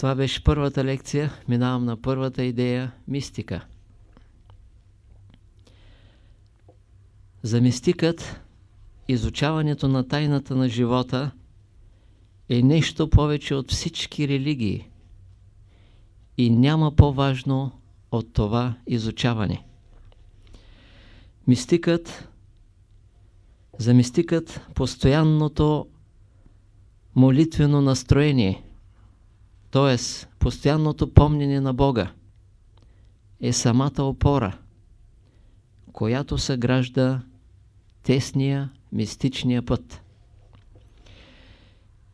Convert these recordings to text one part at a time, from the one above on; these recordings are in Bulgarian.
Това беше първата лекция. Минавам на първата идея – мистика. За мистикът изучаването на тайната на живота е нещо повече от всички религии и няма по-важно от това изучаване. Мистикът, за мистикът постоянното молитвено настроение, т.е. постоянното помнене на Бога, е самата опора, която съгражда тесния мистичния път.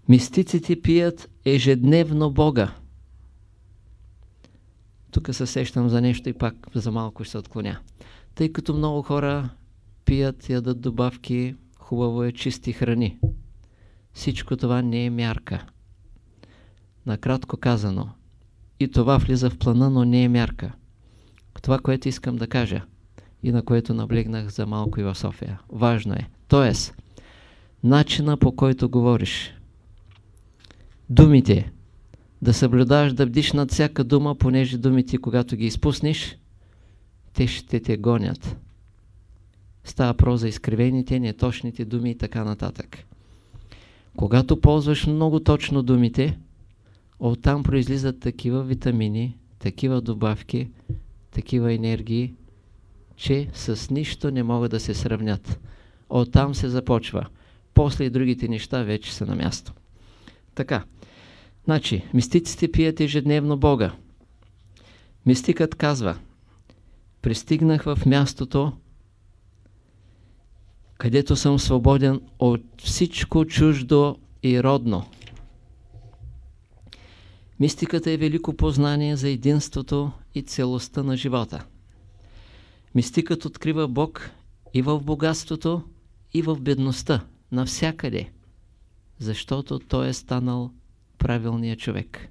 Мистиците пият ежедневно Бога. Тук се сещам за нещо и пак за малко ще се отклоня. Тъй като много хора пият, ядат добавки, хубаво е чисти храни. Всичко това не е мярка. Накратко казано. И това влиза в плана, но не е мярка. Това, което искам да кажа и на което наблегнах за малко и в София. Важно е. Тоест, начина по който говориш. Думите. Да съблюдаваш да бдиш над всяка дума, понеже думите, когато ги изпуснеш, те ще те гонят. Става про за изкривените, неточните думи и така нататък. Когато ползваш много точно думите, оттам произлизат такива витамини, такива добавки, такива енергии, че с нищо не могат да се сравнят. Оттам се започва. После и другите неща вече са на място. Така. Значи, мистиците пият ежедневно Бога. Мистикът казва, пристигнах в мястото, където съм свободен от всичко чуждо и родно. Мистиката е велико познание за единството и целостта на живота. Мистикът открива Бог и в богатството, и в бедността, навсякъде, защото той е станал правилният човек.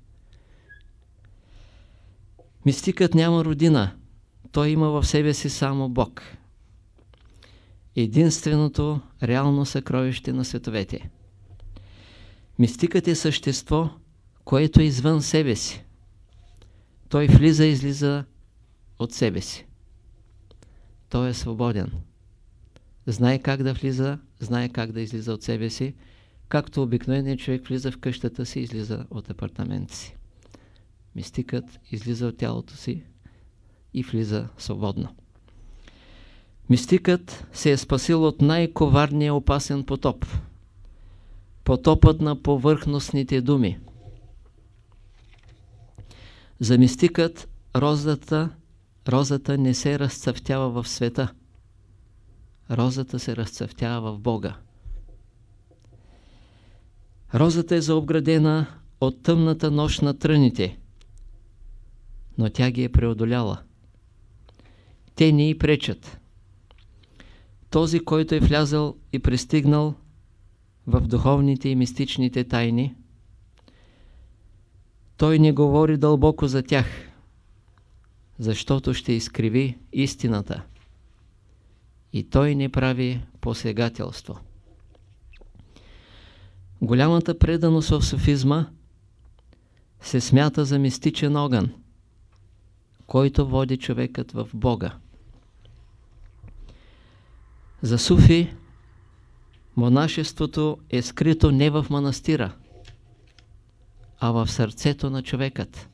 Мистикът няма родина, той има в себе си само Бог. Единственото реално съкровище на световете. Мистикът е същество, което е извън себе си. Той влиза и излиза от себе си. Той е свободен. Знае как да влиза, знае как да излиза от себе си, както обикновеният човек влиза в къщата си и излиза от апартамента си. Мистикът излиза от тялото си и влиза свободно. Мистикът се е спасил от най-коварния опасен потоп. Потопът на повърхностните думи. За мистикът розата, розата не се разцъфтява в света. Розата се разцъфтява в Бога. Розата е заобградена от тъмната нощ на тръните, но тя ги е преодоляла. Те ни и пречат. Този, който е влязъл и пристигнал в духовните и мистичните тайни, той не говори дълбоко за тях, защото ще изкриви истината. И той не прави посегателство. Голямата преданост в софизма се смята за мистичен огън, който води човекът в Бога. За суфи монашеството е скрито не в манастира, а в сърцето на човекът.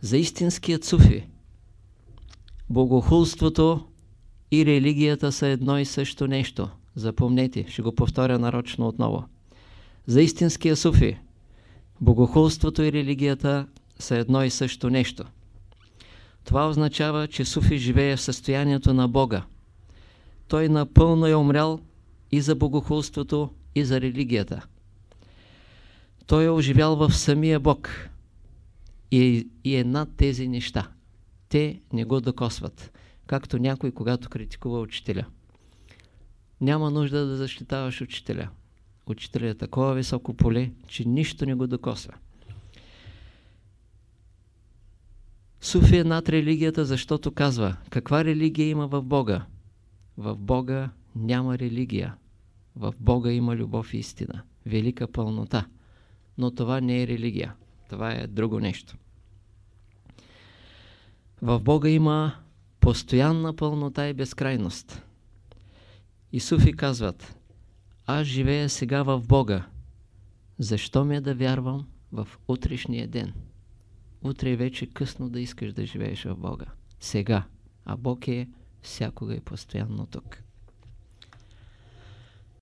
За истинският суфи богохулството и религията са едно и също нещо. Запомнете, ще го повторя нарочно отново. За истинския суфи богохулството и религията са едно и също нещо. Това означава, че суфи живее в състоянието на Бога. Той напълно е умрял и за богохулството, и за религията. Той е оживял в самия Бог и, и е над тези неща. Те не го докосват, както някой, когато критикува учителя. Няма нужда да защитаваш учителя. Учителя е такова високо поле, че нищо не го докосва. Суфи е над религията, защото казва, каква религия има в Бога? В Бога няма религия. В Бога има любов и истина. Велика пълнота. Но това не е религия. Това е друго нещо. В Бога има постоянна пълнота и безкрайност. И суфи казват, аз живея сега в Бога. Защо ме да вярвам в утрешния ден? Утре е вече късно да искаш да живееш в Бога. Сега. А Бог е всякога и постоянно тук.